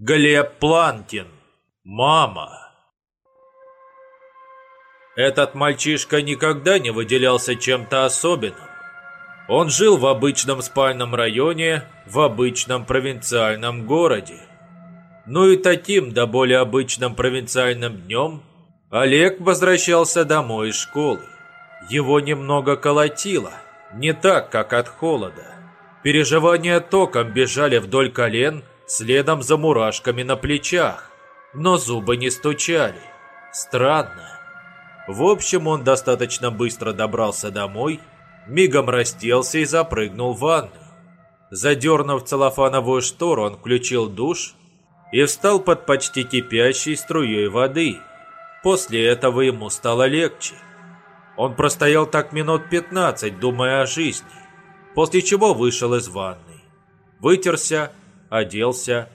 Глеб Планкин. Мама. Этот мальчишка никогда не выделялся чем-то особенным. Он жил в обычном спальном районе, в обычном провинциальном городе. Ну и таким, да более обычным провинциальным днем, Олег возвращался домой из школы. Его немного колотило, не так, как от холода. Переживания током бежали вдоль колен, следом за мурашками на плечах, но зубы не стучали. Странно. В общем, он достаточно быстро добрался домой, мигом расселся и запрыгнул в ванную. Задернув целлофановую штору, он включил душ и встал под почти кипящей струей воды. После этого ему стало легче. Он простоял так минут 15, думая о жизни, после чего вышел из ванной. Вытерся, оделся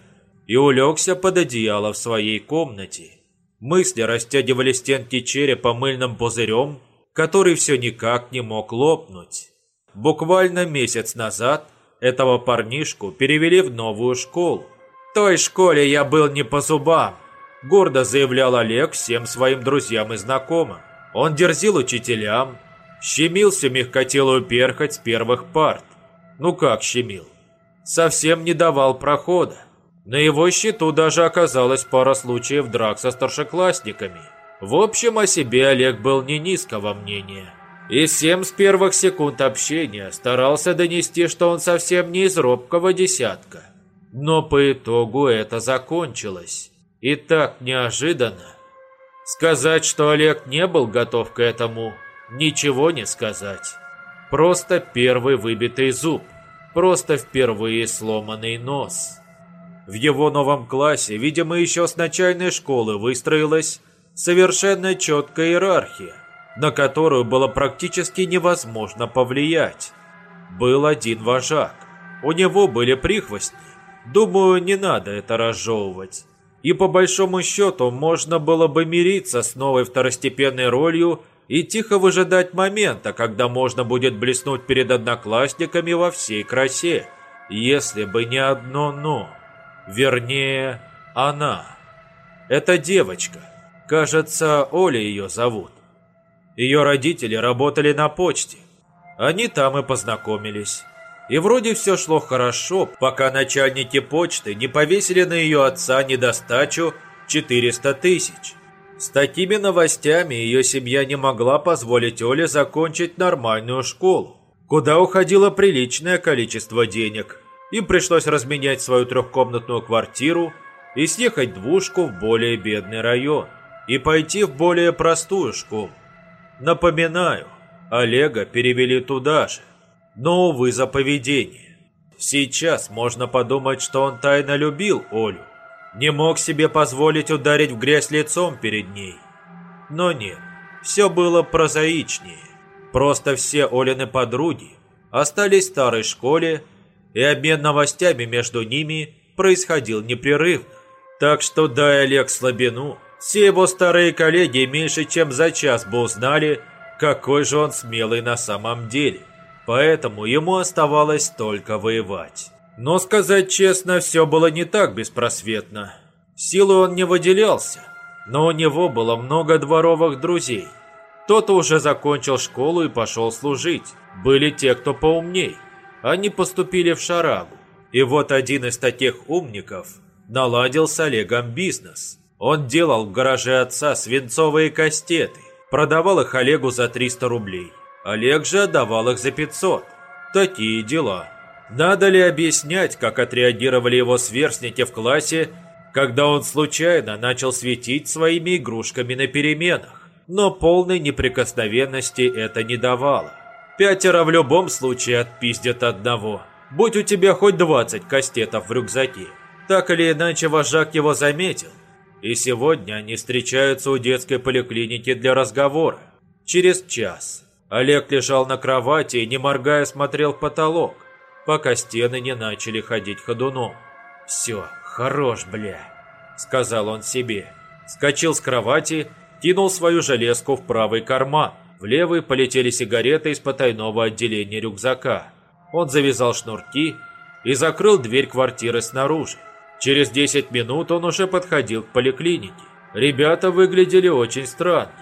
и улегся под одеяло в своей комнате. Мысли растягивали стенки черепа мыльным пузырем, который все никак не мог лопнуть. Буквально месяц назад этого парнишку перевели в новую школу. В той школе я был не по зубам, гордо заявлял Олег всем своим друзьям и знакомым. Он дерзил учителям, щемил всю мягкотелую перхоть с первых парт. Ну как щемил? Совсем не давал прохода. На его счету даже оказалась пара случаев драк со старшеклассниками. В общем, о себе Олег был не низкого мнения. И всем с первых секунд общения старался донести, что он совсем не из робкого десятка. Но по итогу это закончилось. И так неожиданно. Сказать, что Олег не был готов к этому, ничего не сказать. Просто первый выбитый зуб. Просто впервые сломанный нос. В его новом классе, видимо, еще с начальной школы выстроилась совершенно четкая иерархия, на которую было практически невозможно повлиять. Был один вожак. У него были прихвостни. Думаю, не надо это разжевывать. И по большому счету можно было бы мириться с новой второстепенной ролью и тихо выжидать момента, когда можно будет блеснуть перед одноклассниками во всей красе. Если бы не одно «но». Вернее, она. Это девочка. Кажется, Оля ее зовут. Ее родители работали на почте. Они там и познакомились. И вроде все шло хорошо, пока начальники почты не повесили на ее отца недостачу 400 тысяч. С такими новостями ее семья не могла позволить Оле закончить нормальную школу, куда уходило приличное количество денег – им пришлось разменять свою трехкомнатную квартиру и съехать двушку в более бедный район и пойти в более простую школу. Напоминаю, Олега перевели туда же, но, увы, за поведение. Сейчас можно подумать, что он тайно любил Олю, не мог себе позволить ударить в грязь лицом перед ней. Но нет, все было прозаичнее. Просто все Олины подруги остались в старой школе и обмен новостями между ними происходил непрерывно. Так что, дай Олег слабину, все его старые коллеги меньше чем за час бы узнали, какой же он смелый на самом деле. Поэтому ему оставалось только воевать. Но сказать честно, все было не так беспросветно. Силы он не выделялся, но у него было много дворовых друзей. Кто-то уже закончил школу и пошел служить. Были те, кто поумней они поступили в шарагу. И вот один из таких умников наладил с Олегом бизнес. Он делал в гараже отца свинцовые кастеты, продавал их Олегу за 300 рублей. Олег же отдавал их за 500. Такие дела. Надо ли объяснять, как отреагировали его сверстники в классе, когда он случайно начал светить своими игрушками на переменах? Но полной неприкосновенности это не давало. Пятеро в любом случае отпиздят одного. Будь у тебя хоть двадцать кастетов в рюкзаке. Так или иначе, вожак его заметил. И сегодня они встречаются у детской поликлиники для разговора. Через час Олег лежал на кровати и, не моргая, смотрел в потолок, пока стены не начали ходить ходуном. «Все, хорош, бля», — сказал он себе. Скочил с кровати, кинул свою железку в правый карман. В левый полетели сигареты из потайного отделения рюкзака. Он завязал шнурки и закрыл дверь квартиры снаружи. Через 10 минут он уже подходил к поликлинике. Ребята выглядели очень странно.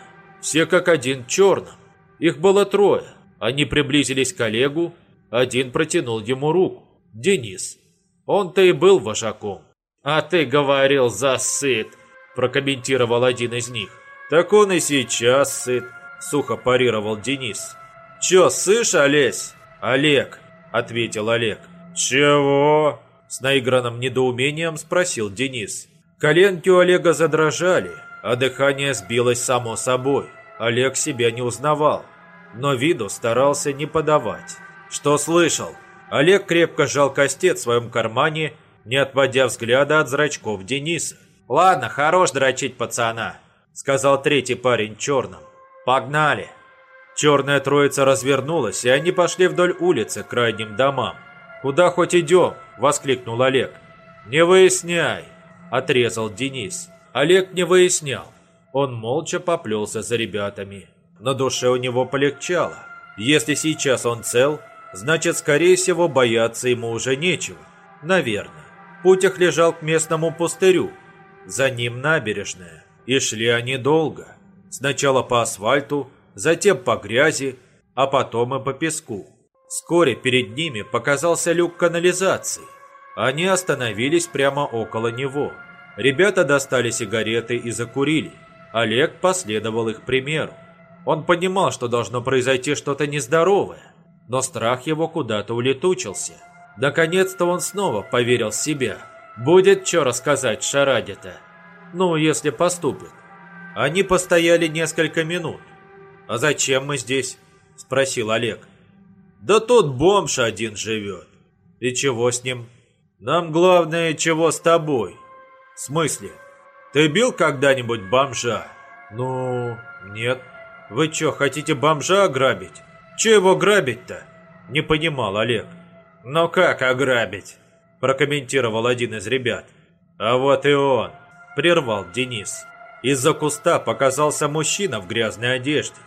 Все как один черным. Их было трое. Они приблизились к Олегу. Один протянул ему руку. Денис. Он-то и был вожаком. «А ты говорил, засыт!» Прокомментировал один из них. «Так он и сейчас сыт», сухо парировал Денис. «Чё, сышь, Олесь?» «Олег», ответил Олег. «Чего?» С наигранным недоумением спросил Денис. Коленки у Олега задрожали, а дыхание сбилось само собой. Олег себя не узнавал, но виду старался не подавать. Что слышал? Олег крепко сжал кастет в своем кармане, не отводя взгляда от зрачков Дениса. «Ладно, хорош дрочить пацана», — сказал третий парень черным. «Погнали!» Черная троица развернулась, и они пошли вдоль улицы к крайним домам. «Куда хоть идем?» – воскликнул Олег. «Не выясняй!» – отрезал Денис. Олег не выяснял. Он молча поплелся за ребятами. На душе у него полегчало. Если сейчас он цел, значит, скорее всего, бояться ему уже нечего. Наверное. Путь их лежал к местному пустырю. За ним набережная. И шли они долго. Сначала по асфальту, затем по грязи, а потом и по песку. Вскоре перед ними показался люк канализации. Они остановились прямо около него. Ребята достали сигареты и закурили. Олег последовал их примеру. Он понимал, что должно произойти что-то нездоровое, но страх его куда-то улетучился. Наконец-то он снова поверил в себя. Будет что рассказать Шараде-то. Ну, если поступит. Они постояли несколько минут. «А зачем мы здесь?» – спросил Олег. «Да тут бомж один живет». «И чего с ним?» «Нам главное, чего с тобой». «В смысле? Ты бил когда-нибудь бомжа?» «Ну, нет». «Вы что, хотите бомжа ограбить?» «Че его грабить-то?» Не понимал Олег. «Ну как ограбить?» Прокомментировал один из ребят. «А вот и он!» Прервал Денис. Из-за куста показался мужчина в грязной одежде.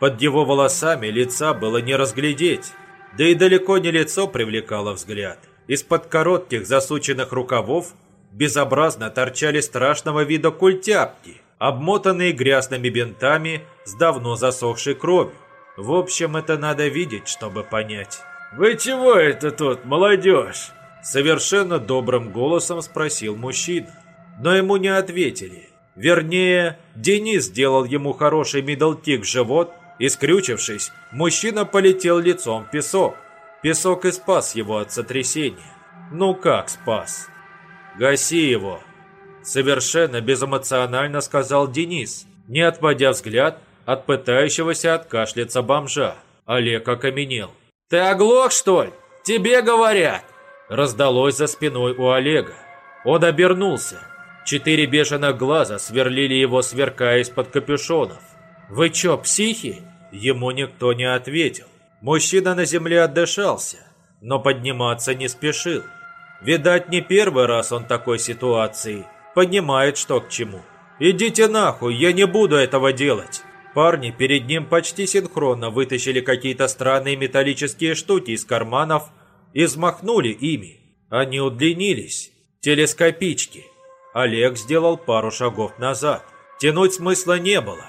Под его волосами лица было не разглядеть, да и далеко не лицо привлекало взгляд. Из-под коротких засученных рукавов безобразно торчали страшного вида культяпки, обмотанные грязными бинтами с давно засохшей кровью. В общем, это надо видеть, чтобы понять. «Вы чего это тут, молодежь?» Совершенно добрым голосом спросил мужчина. Но ему не ответили. Вернее, Денис сделал ему хороший middle kick в живот, и, скрючившись, мужчина полетел лицом в песок. Песок и спас его от сотрясения. Ну как спас? «Гаси его!» Совершенно безэмоционально сказал Денис, не отводя взгляд от пытающегося откашляться бомжа. Олег окаменел. «Ты оглох, что ли? Тебе говорят!» Раздалось за спиной у Олега. Он обернулся. Четыре бешеных глаза сверлили его, сверкая из-под капюшонов. «Вы чё, психи?» Ему никто не ответил. Мужчина на земле отдышался, но подниматься не спешил. Видать, не первый раз он такой ситуации. Понимает, что к чему. «Идите нахуй, я не буду этого делать!» Парни перед ним почти синхронно вытащили какие-то странные металлические штуки из карманов и взмахнули ими. Они удлинились. Телескопички. Олег сделал пару шагов назад. Тянуть смысла не было.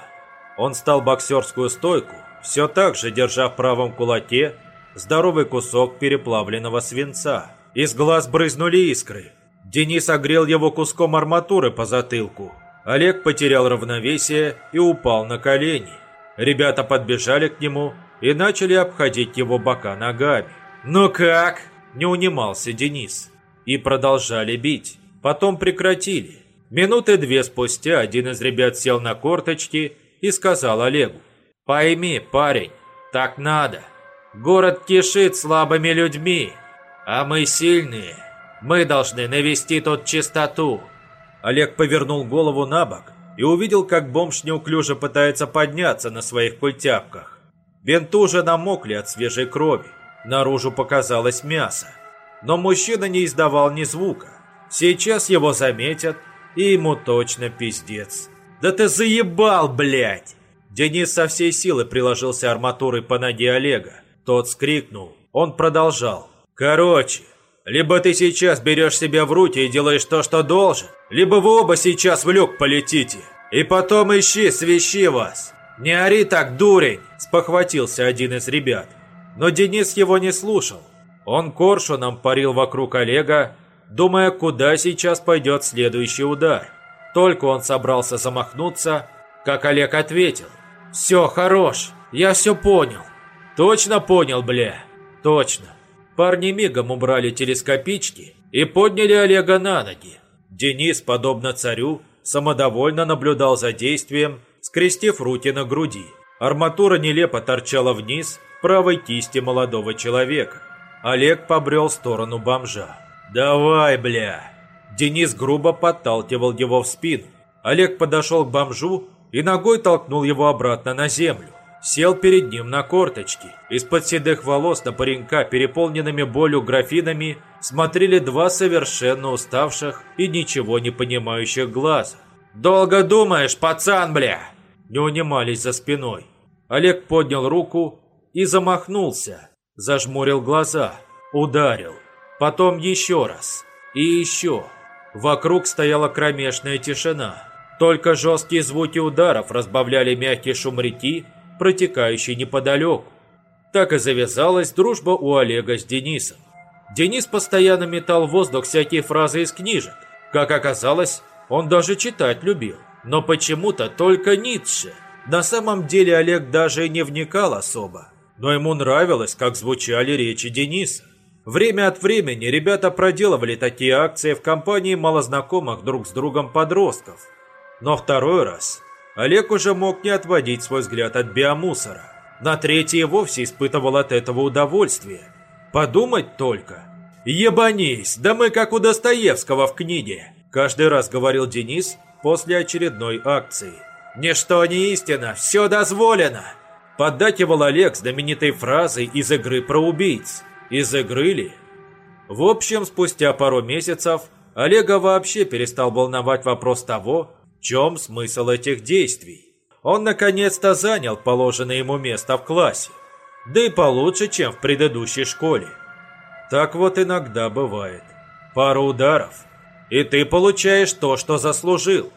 Он стал боксерскую стойку, все так же держа в правом кулаке здоровый кусок переплавленного свинца. Из глаз брызнули искры. Денис огрел его куском арматуры по затылку. Олег потерял равновесие и упал на колени. Ребята подбежали к нему и начали обходить его бока ногами. «Ну как?» – не унимался Денис. И продолжали бить. Потом прекратили. Минуты две спустя один из ребят сел на корточки и сказал Олегу. «Пойми, парень, так надо. Город кишит слабыми людьми, а мы сильные. Мы должны навести тут чистоту». Олег повернул голову на бок и увидел, как бомж неуклюже пытается подняться на своих культяпках. Бинты уже намокли от свежей крови. Наружу показалось мясо. Но мужчина не издавал ни звука. Сейчас его заметят, и ему точно пиздец. «Да ты заебал, блядь!» Денис со всей силы приложился арматурой по ноге Олега. Тот скрикнул. Он продолжал. «Короче, Либо ты сейчас берешь себя в руки и делаешь то, что должен, либо вы оба сейчас в люк полетите. И потом ищи, свищи вас. Не ори так, дурень, спохватился один из ребят. Но Денис его не слушал. Он коршуном парил вокруг Олега, думая, куда сейчас пойдет следующий удар. Только он собрался замахнуться, как Олег ответил. «Все, хорош, я все понял». «Точно понял, бля?» «Точно». Парни мигом убрали телескопички и подняли Олега на ноги. Денис, подобно царю, самодовольно наблюдал за действием, скрестив руки на груди. Арматура нелепо торчала вниз правой кисти молодого человека. Олег побрел в сторону бомжа. «Давай, бля!» Денис грубо подталкивал его в спину. Олег подошел к бомжу и ногой толкнул его обратно на землю сел перед ним на корточки. Из-под седых волос на паренька, переполненными болью графинами, смотрели два совершенно уставших и ничего не понимающих глаза. «Долго думаешь, пацан, бля!» Не унимались за спиной. Олег поднял руку и замахнулся. Зажмурил глаза. Ударил. Потом еще раз. И еще. Вокруг стояла кромешная тишина. Только жесткие звуки ударов разбавляли мягкий шум реки протекающей неподалеку. Так и завязалась дружба у Олега с Денисом. Денис постоянно метал в воздух всякие фразы из книжек. Как оказалось, он даже читать любил. Но почему-то только Ницше. На самом деле Олег даже и не вникал особо. Но ему нравилось, как звучали речи Дениса. Время от времени ребята проделывали такие акции в компании малознакомых друг с другом подростков. Но второй раз Олег уже мог не отводить свой взгляд от биомусора. На третий вовсе испытывал от этого удовольствие. Подумать только. «Ебанись, да мы как у Достоевского в книге», каждый раз говорил Денис после очередной акции. «Ничто не истина, все дозволено!» Поддакивал Олег знаменитой фразой из игры про убийц. Из игры ли? В общем, спустя пару месяцев Олега вообще перестал волновать вопрос того, чем смысл этих действий? Он наконец-то занял положенное ему место в классе. Да и получше, чем в предыдущей школе. Так вот иногда бывает. Пару ударов, и ты получаешь то, что заслужил.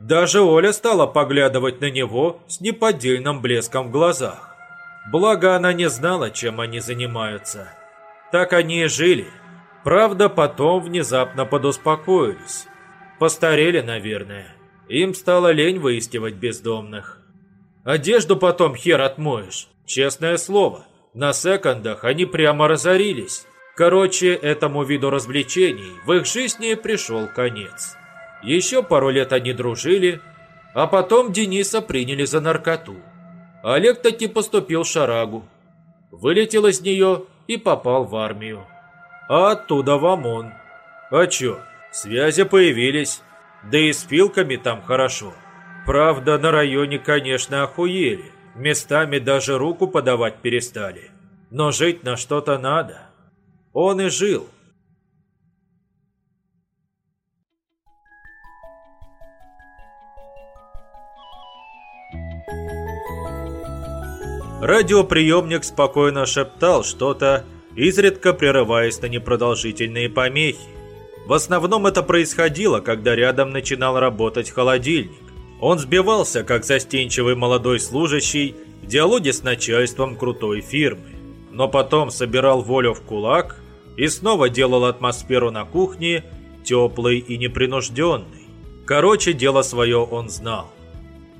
Даже Оля стала поглядывать на него с неподдельным блеском в глазах. Благо она не знала, чем они занимаются. Так они и жили. Правда, потом внезапно подуспокоились. Постарели, наверное. Им стало лень выискивать бездомных. Одежду потом хер отмоешь, честное слово. На секондах они прямо разорились. Короче, этому виду развлечений в их жизни пришел конец. Еще пару лет они дружили, а потом Дениса приняли за наркоту. Олег таки поступил шарагу. Вылетел из нее и попал в армию. А оттуда в ОМОН. А чё, связи появились. Да и с пилками там хорошо. Правда, на районе, конечно, охуели. Местами даже руку подавать перестали. Но жить на что-то надо. Он и жил. Радиоприемник спокойно шептал что-то, изредка прерываясь на непродолжительные помехи. В основном это происходило, когда рядом начинал работать холодильник. Он сбивался, как застенчивый молодой служащий, в диалоге с начальством крутой фирмы. Но потом собирал волю в кулак и снова делал атмосферу на кухне теплой и непринужденной. Короче, дело свое он знал.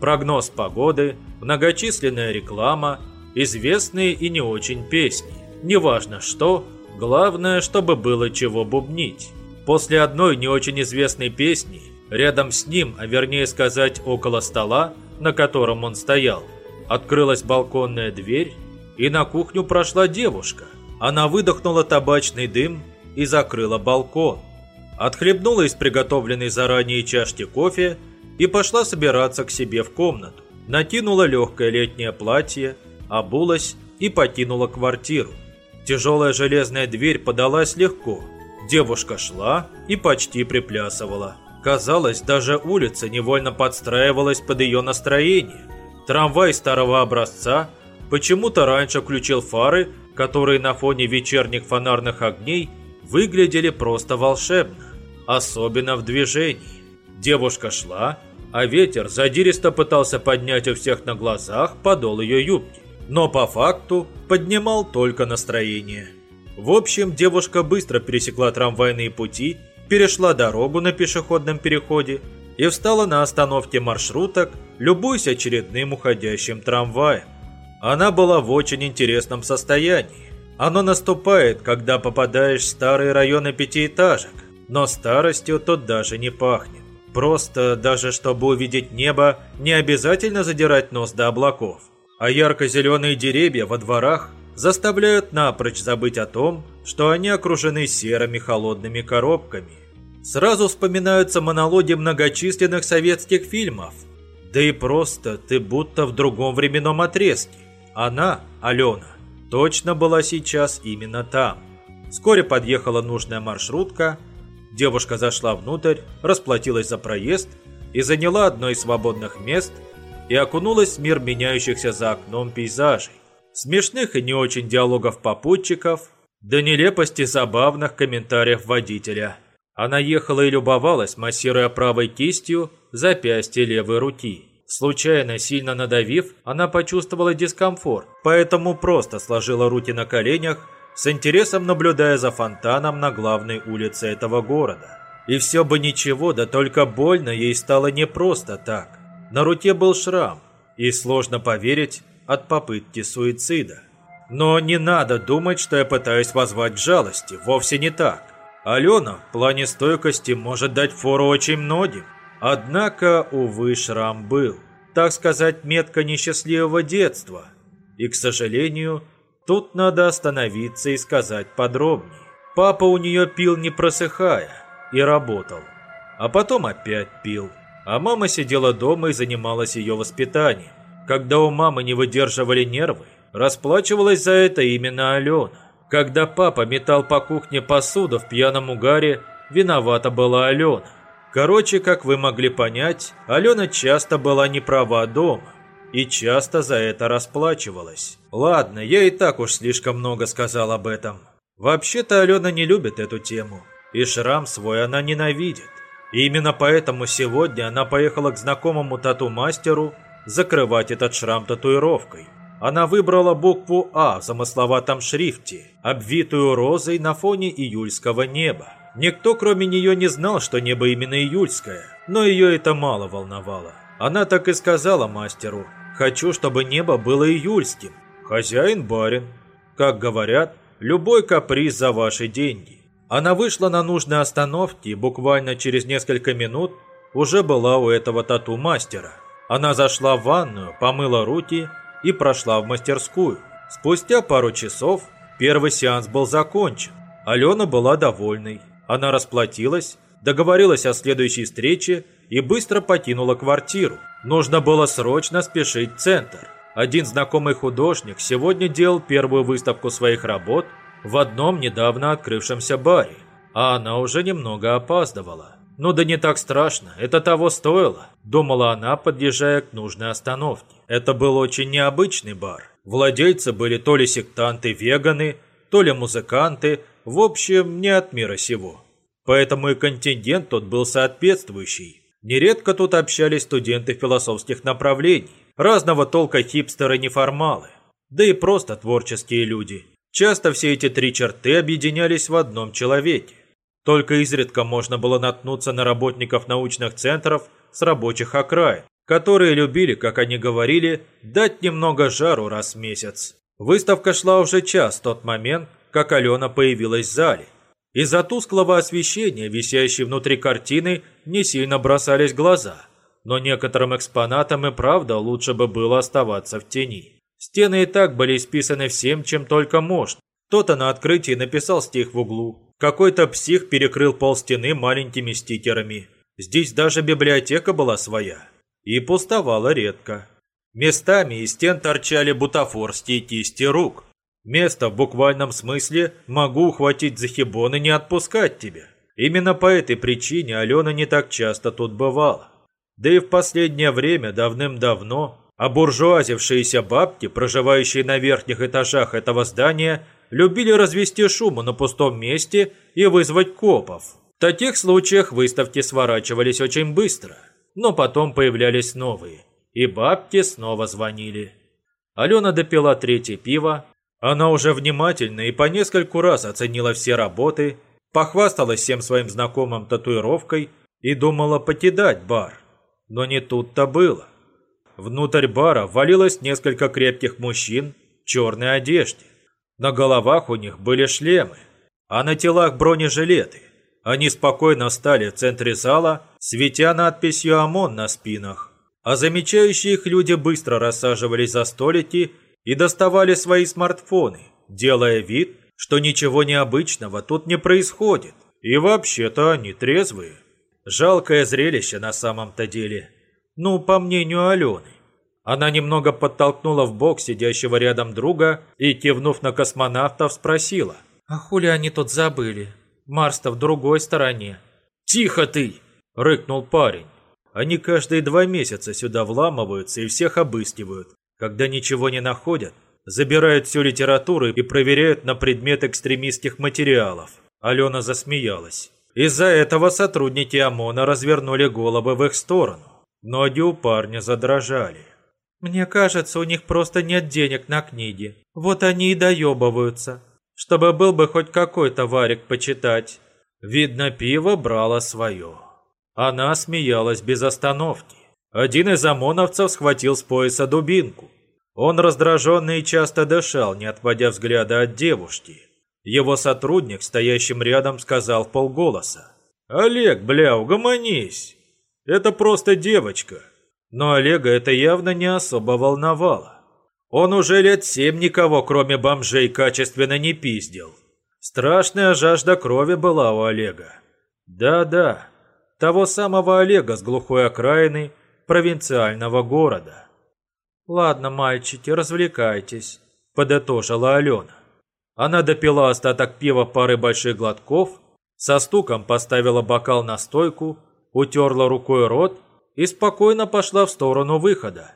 Прогноз погоды, многочисленная реклама, известные и не очень песни. Неважно что, главное, чтобы было чего бубнить. После одной не очень известной песни, рядом с ним, а вернее сказать около стола, на котором он стоял, открылась балконная дверь, и на кухню прошла девушка. Она выдохнула табачный дым и закрыла балкон. Отхлебнула из приготовленной заранее чашки кофе и пошла собираться к себе в комнату. Накинула легкое летнее платье, обулась и покинула квартиру. Тяжелая железная дверь подалась легко – Девушка шла и почти приплясывала. Казалось, даже улица невольно подстраивалась под ее настроение. Трамвай старого образца почему-то раньше включил фары, которые на фоне вечерних фонарных огней выглядели просто волшебно, особенно в движении. Девушка шла, а ветер задиристо пытался поднять у всех на глазах подол ее юбки, но по факту поднимал только настроение. В общем, девушка быстро пересекла трамвайные пути, перешла дорогу на пешеходном переходе и встала на остановке маршруток, любуясь очередным уходящим трамваем. Она была в очень интересном состоянии. Оно наступает, когда попадаешь в старые районы пятиэтажек, но старостью тут даже не пахнет. Просто, даже чтобы увидеть небо, не обязательно задирать нос до облаков. А ярко-зеленые деревья во дворах заставляют напрочь забыть о том, что они окружены серыми холодными коробками. Сразу вспоминаются монологи многочисленных советских фильмов. Да и просто ты будто в другом временном отрезке. Она, Алена, точно была сейчас именно там. Вскоре подъехала нужная маршрутка. Девушка зашла внутрь, расплатилась за проезд и заняла одно из свободных мест и окунулась в мир меняющихся за окном пейзажей смешных и не очень диалогов попутчиков, до нелепости забавных комментариев водителя. Она ехала и любовалась, массируя правой кистью запястье левой руки. Случайно сильно надавив, она почувствовала дискомфорт, поэтому просто сложила руки на коленях, с интересом наблюдая за фонтаном на главной улице этого города. И все бы ничего, да только больно ей стало не просто так. На руке был шрам, и сложно поверить, от попытки суицида. Но не надо думать, что я пытаюсь возвать к жалости, вовсе не так. Алена в плане стойкости может дать фору очень многим. Однако, увы, шрам был. Так сказать, метка несчастливого детства. И, к сожалению, тут надо остановиться и сказать подробнее. Папа у нее пил не просыхая и работал. А потом опять пил. А мама сидела дома и занималась ее воспитанием. Когда у мамы не выдерживали нервы, расплачивалась за это именно Алена. Когда папа метал по кухне посуду в пьяном угаре, виновата была Алена. Короче, как вы могли понять, Алена часто была не права дома и часто за это расплачивалась. Ладно, я и так уж слишком много сказал об этом. Вообще-то Алена не любит эту тему, и шрам свой она ненавидит. И именно поэтому сегодня она поехала к знакомому тату-мастеру закрывать этот шрам татуировкой. Она выбрала букву «А» в замысловатом шрифте, обвитую розой на фоне июльского неба. Никто, кроме нее, не знал, что небо именно июльское, но ее это мало волновало. Она так и сказала мастеру «Хочу, чтобы небо было июльским. Хозяин барин». Как говорят, любой каприз за ваши деньги. Она вышла на нужной остановке и буквально через несколько минут уже была у этого тату-мастера. Она зашла в ванную, помыла руки и прошла в мастерскую. Спустя пару часов первый сеанс был закончен. Алена была довольной. Она расплатилась, договорилась о следующей встрече и быстро покинула квартиру. Нужно было срочно спешить в центр. Один знакомый художник сегодня делал первую выставку своих работ в одном недавно открывшемся баре, а она уже немного опаздывала. «Ну да не так страшно, это того стоило», – думала она, подъезжая к нужной остановке. Это был очень необычный бар. Владельцы были то ли сектанты-веганы, то ли музыканты, в общем, не от мира сего. Поэтому и контингент тут был соответствующий. Нередко тут общались студенты философских направлений, разного толка хипстеры-неформалы, да и просто творческие люди. Часто все эти три черты объединялись в одном человеке. Только изредка можно было наткнуться на работников научных центров с рабочих окраин, которые любили, как они говорили, дать немного жару раз в месяц. Выставка шла уже час в тот момент, как Алена появилась в зале. Из-за тусклого освещения, висящей внутри картины, не сильно бросались глаза, но некоторым экспонатам и правда лучше бы было оставаться в тени. Стены и так были исписаны всем, чем только можно. Кто-то на открытии написал стих в углу, какой-то псих перекрыл пол стены маленькими стикерами. Здесь даже библиотека была своя. И пустовала редко. Местами из стен торчали бутафорские кисти рук. Место в буквальном смысле могу ухватить за хибон и не отпускать тебя. Именно по этой причине Алена не так часто тут бывала. Да и в последнее время давным-давно А буржуазившиеся бабки, проживающие на верхних этажах этого здания, любили развести шуму на пустом месте и вызвать копов. В таких случаях выставки сворачивались очень быстро, но потом появлялись новые, и бабки снова звонили. Алена допила третье пиво, она уже внимательно и по нескольку раз оценила все работы, похвасталась всем своим знакомым татуировкой и думала покидать бар. Но не тут-то было. Внутрь бара валилось несколько крепких мужчин в черной одежде. На головах у них были шлемы, а на телах бронежилеты. Они спокойно встали в центре зала, светя надписью «ОМОН» на спинах. А замечающие их люди быстро рассаживались за столики и доставали свои смартфоны, делая вид, что ничего необычного тут не происходит. И вообще-то они трезвые. Жалкое зрелище на самом-то деле. Ну, по мнению Алены. Она немного подтолкнула в бок сидящего рядом друга и, кивнув на космонавтов, спросила. «А хули они тут забыли? Марс-то в другой стороне». «Тихо ты!» – рыкнул парень. Они каждые два месяца сюда вламываются и всех обыскивают. Когда ничего не находят, забирают всю литературу и проверяют на предмет экстремистских материалов. Алена засмеялась. Из-за этого сотрудники ОМОНа развернули головы в их сторону. Ноги у парня задрожали. «Мне кажется, у них просто нет денег на книги. Вот они и доебываются. Чтобы был бы хоть какой-то варик почитать». Видно, пиво брало свое. Она смеялась без остановки. Один из ОМОНовцев схватил с пояса дубинку. Он раздраженно и часто дышал, не отводя взгляда от девушки. Его сотрудник, стоящим рядом, сказал в полголоса. «Олег, бля, угомонись! Это просто девочка!» Но Олега это явно не особо волновало. Он уже лет семь никого, кроме бомжей, качественно не пиздил. Страшная жажда крови была у Олега. Да-да, того самого Олега с глухой окраины провинциального города. «Ладно, мальчики, развлекайтесь», – подытожила Алена. Она допила остаток пива пары больших глотков, со стуком поставила бокал на стойку, утерла рукой рот и спокойно пошла в сторону выхода.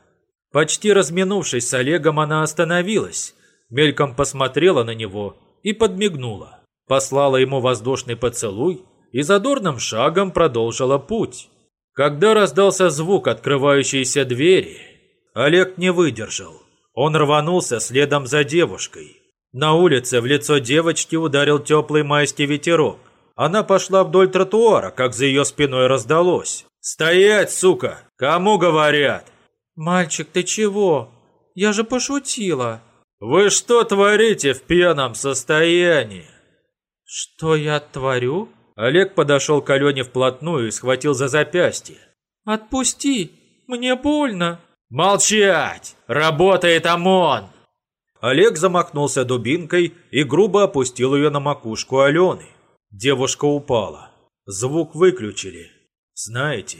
Почти разминувшись с Олегом, она остановилась, мельком посмотрела на него и подмигнула. Послала ему воздушный поцелуй и задорным шагом продолжила путь. Когда раздался звук открывающейся двери, Олег не выдержал. Он рванулся следом за девушкой. На улице в лицо девочки ударил теплый майский ветерок. Она пошла вдоль тротуара, как за ее спиной раздалось. «Стоять, сука! Кому говорят?» «Мальчик, ты чего? Я же пошутила!» «Вы что творите в пьяном состоянии?» «Что я творю?» Олег подошел к Алене вплотную и схватил за запястье. «Отпусти! Мне больно!» «Молчать! Работает ОМОН!» Олег замахнулся дубинкой и грубо опустил ее на макушку Алены. Девушка упала. Звук выключили. Знаете,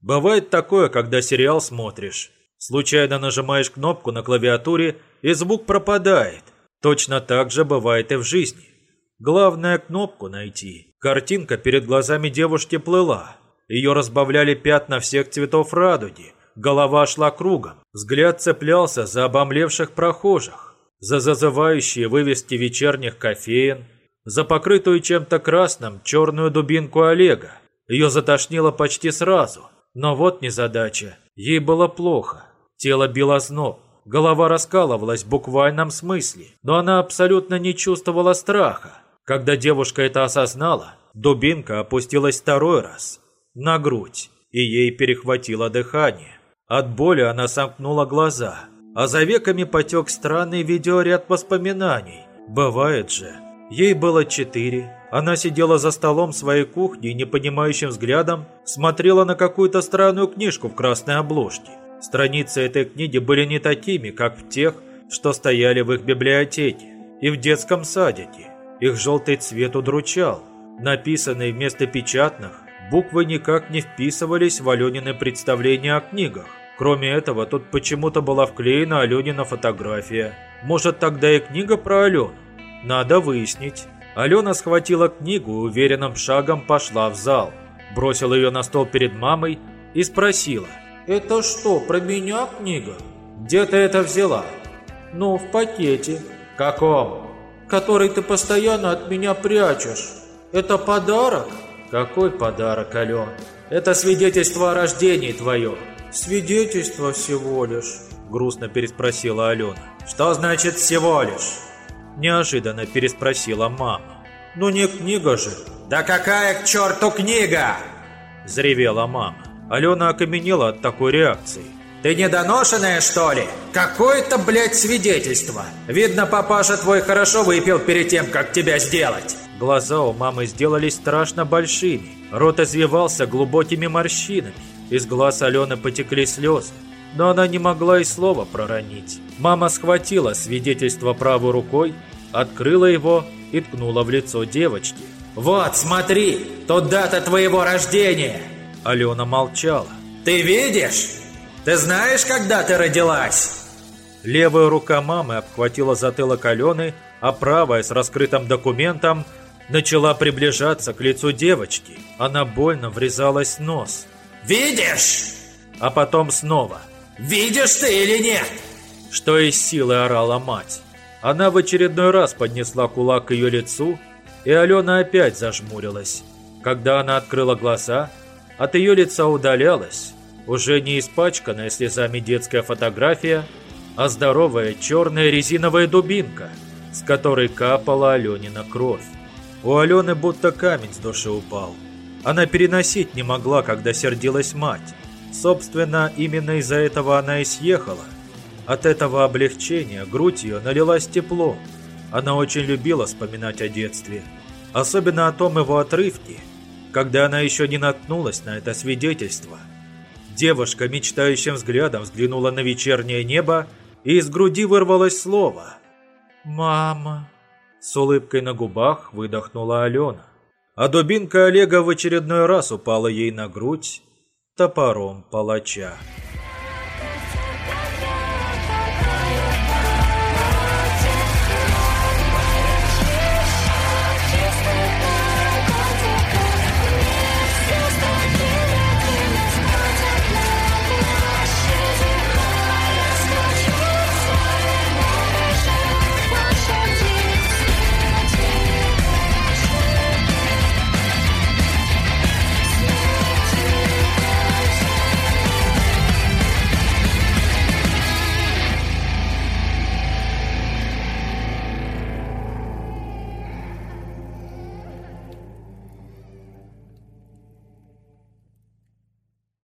бывает такое, когда сериал смотришь. Случайно нажимаешь кнопку на клавиатуре, и звук пропадает. Точно так же бывает и в жизни. Главное кнопку найти. Картинка перед глазами девушки плыла. Ее разбавляли пятна всех цветов радуги. Голова шла кругом. Взгляд цеплялся за обомлевших прохожих за зазывающие вывески вечерних кофеин, за покрытую чем-то красным черную дубинку Олега. Ее затошнило почти сразу. Но вот незадача. Ей было плохо. Тело било зноб. Голова раскалывалась в буквальном смысле. Но она абсолютно не чувствовала страха. Когда девушка это осознала, дубинка опустилась второй раз. На грудь. И ей перехватило дыхание. От боли она сомкнула глаза а за веками потек странный видеоряд воспоминаний. Бывает же. Ей было четыре. Она сидела за столом своей кухни и непонимающим взглядом смотрела на какую-то странную книжку в красной обложке. Страницы этой книги были не такими, как в тех, что стояли в их библиотеке и в детском садике. Их желтый цвет удручал. Написанные вместо печатных, буквы никак не вписывались в Аленины представления о книгах. Кроме этого, тут почему-то была вклеена Аленина фотография. Может, тогда и книга про Алену? Надо выяснить. Алена схватила книгу и уверенным шагом пошла в зал. Бросила ее на стол перед мамой и спросила. «Это что, про меня книга?» Где ты это взяла? Ну, в пакете. Каком? Который ты постоянно от меня прячешь. Это подарок? Какой подарок, Ален? Это свидетельство о рождении твое. Свидетельство всего лишь. Грустно переспросила Алена. Что значит всего лишь? Неожиданно переспросила мама. Ну не книга же. Да какая к черту книга? Заревела мама. Алена окаменела от такой реакции. Ты недоношенная, что ли? Какое-то, блядь, свидетельство. Видно, папаша твой хорошо выпил перед тем, как тебя сделать. Глаза у мамы сделались страшно большими. Рот извивался глубокими морщинами. Из глаз Алены потекли слезы. Но она не могла и слова проронить. Мама схватила свидетельство правой рукой, открыла его и ткнула в лицо девочки. «Вот, смотри, тут дата твоего рождения!» Алена молчала. «Ты видишь? Ты знаешь, когда ты родилась?» Левая рука мамы обхватила затылок Алены, а правая с раскрытым документом начала приближаться к лицу девочки. Она больно врезалась в нос. «Видишь?» А потом снова. «Видишь ты или нет?» Что из силы орала мать. Она в очередной раз поднесла кулак к ее лицу, и Алена опять зажмурилась. Когда она открыла глаза, от ее лица удалялась, уже не испачканная слезами детская фотография, а здоровая черная резиновая дубинка, с которой капала Аленина кровь. У Алены будто камень с души упал. Она переносить не могла, когда сердилась мать. Собственно, именно из-за этого она и съехала. От этого облегчения грудь ее налилась теплом. Она очень любила вспоминать о детстве. Особенно о том его отрывке, когда она еще не наткнулась на это свидетельство. Девушка мечтающим взглядом взглянула на вечернее небо, и из груди вырвалось слово «Мама». С улыбкой на губах выдохнула Алена. А дубинка Олега в очередной раз упала ей на грудь топором палача.